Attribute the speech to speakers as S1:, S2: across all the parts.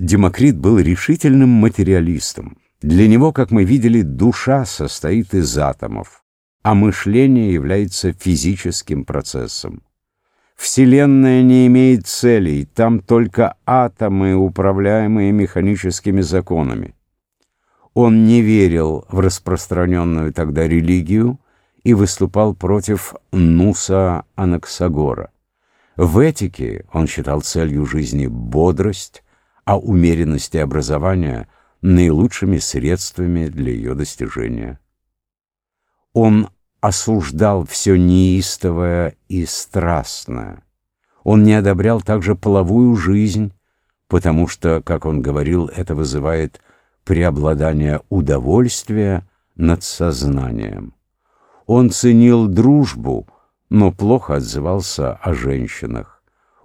S1: Демокрит был решительным материалистом. Для него, как мы видели, душа состоит из атомов, а мышление является физическим процессом. Вселенная не имеет целей, там только атомы, управляемые механическими законами. Он не верил в распространенную тогда религию и выступал против Нуса Анаксагора. В этике он считал целью жизни бодрость, а умеренность и образование наилучшими средствами для ее достижения. Он осуждал все неистовое и страстное. Он не одобрял также половую жизнь, потому что, как он говорил, это вызывает преобладание удовольствия над сознанием. Он ценил дружбу, но плохо отзывался о женщинах.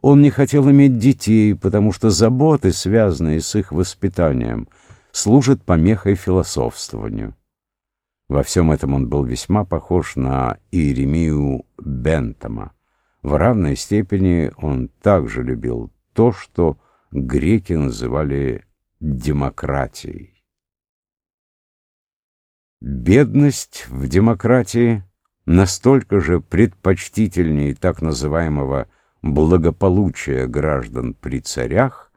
S1: Он не хотел иметь детей, потому что заботы, связанные с их воспитанием, служат помехой философствованию. Во всем этом он был весьма похож на Иеремию Бентома. В равной степени он также любил то, что греки называли демократией. Бедность в демократии настолько же предпочтительнее так называемого благополучия граждан при царях,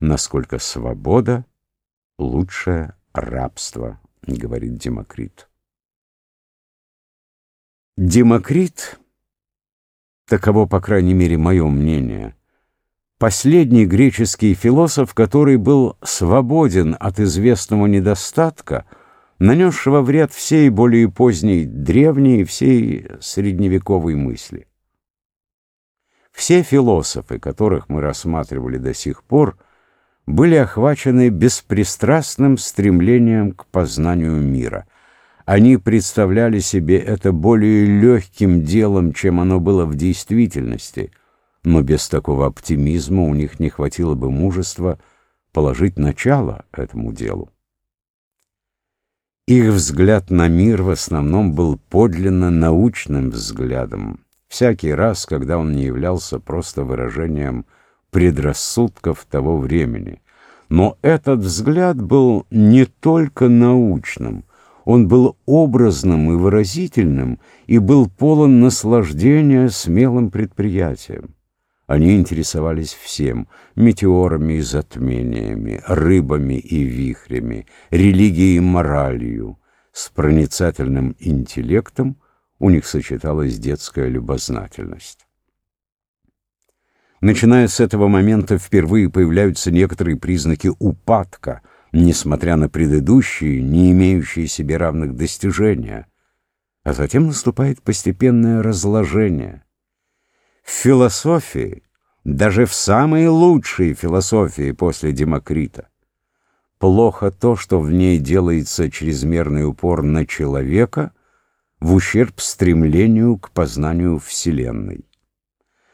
S1: насколько свобода лучше рабства, говорит Демокрит. Демокрит, таково, по крайней мере, мое мнение, последний греческий философ, который был свободен от известного недостатка – нанесшего вред всей более поздней древней и всей средневековой мысли. Все философы, которых мы рассматривали до сих пор, были охвачены беспристрастным стремлением к познанию мира. Они представляли себе это более легким делом, чем оно было в действительности, но без такого оптимизма у них не хватило бы мужества положить начало этому делу. Их взгляд на мир в основном был подлинно научным взглядом, всякий раз, когда он не являлся просто выражением предрассудков того времени. Но этот взгляд был не только научным, он был образным и выразительным и был полон наслаждения смелым предприятием. Они интересовались всем — метеорами и затмениями, рыбами и вихрями, религией и моралью. С проницательным интеллектом у них сочеталась детская любознательность. Начиная с этого момента впервые появляются некоторые признаки упадка, несмотря на предыдущие, не имеющие себе равных достижения. А затем наступает постепенное разложение — в философии, даже в самой лучшей философии после Демокрита, плохо то, что в ней делается чрезмерный упор на человека в ущерб стремлению к познанию Вселенной.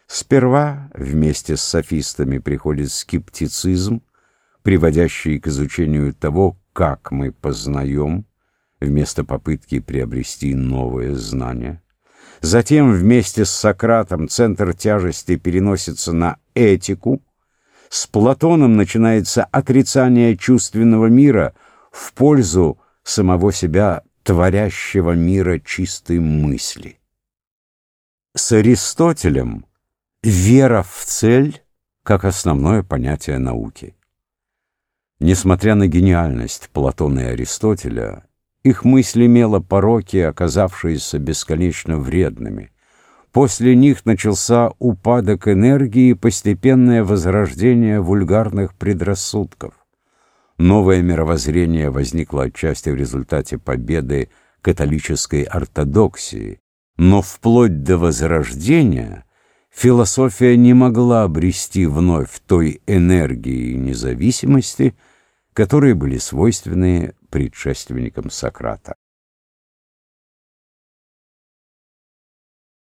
S1: Сперва вместе с софистами приходит скептицизм, приводящий к изучению того, как мы познаем, вместо попытки приобрести новое знание. Затем вместе с Сократом центр тяжести переносится на этику. С Платоном начинается отрицание чувственного мира в пользу самого себя творящего мира чистой мысли. С Аристотелем вера в цель как основное понятие науки. Несмотря на гениальность Платона и Аристотеля, их мысль имела пороки, оказавшиеся бесконечно вредными. После них начался упадок энергии и постепенное возрождение вульгарных предрассудков. Новое мировоззрение возникло отчасти в результате победы католической ортодоксии, но вплоть до Возрождения философия не могла обрести вновь той энергии и независимости, которые были свойственны предшественником Сократа.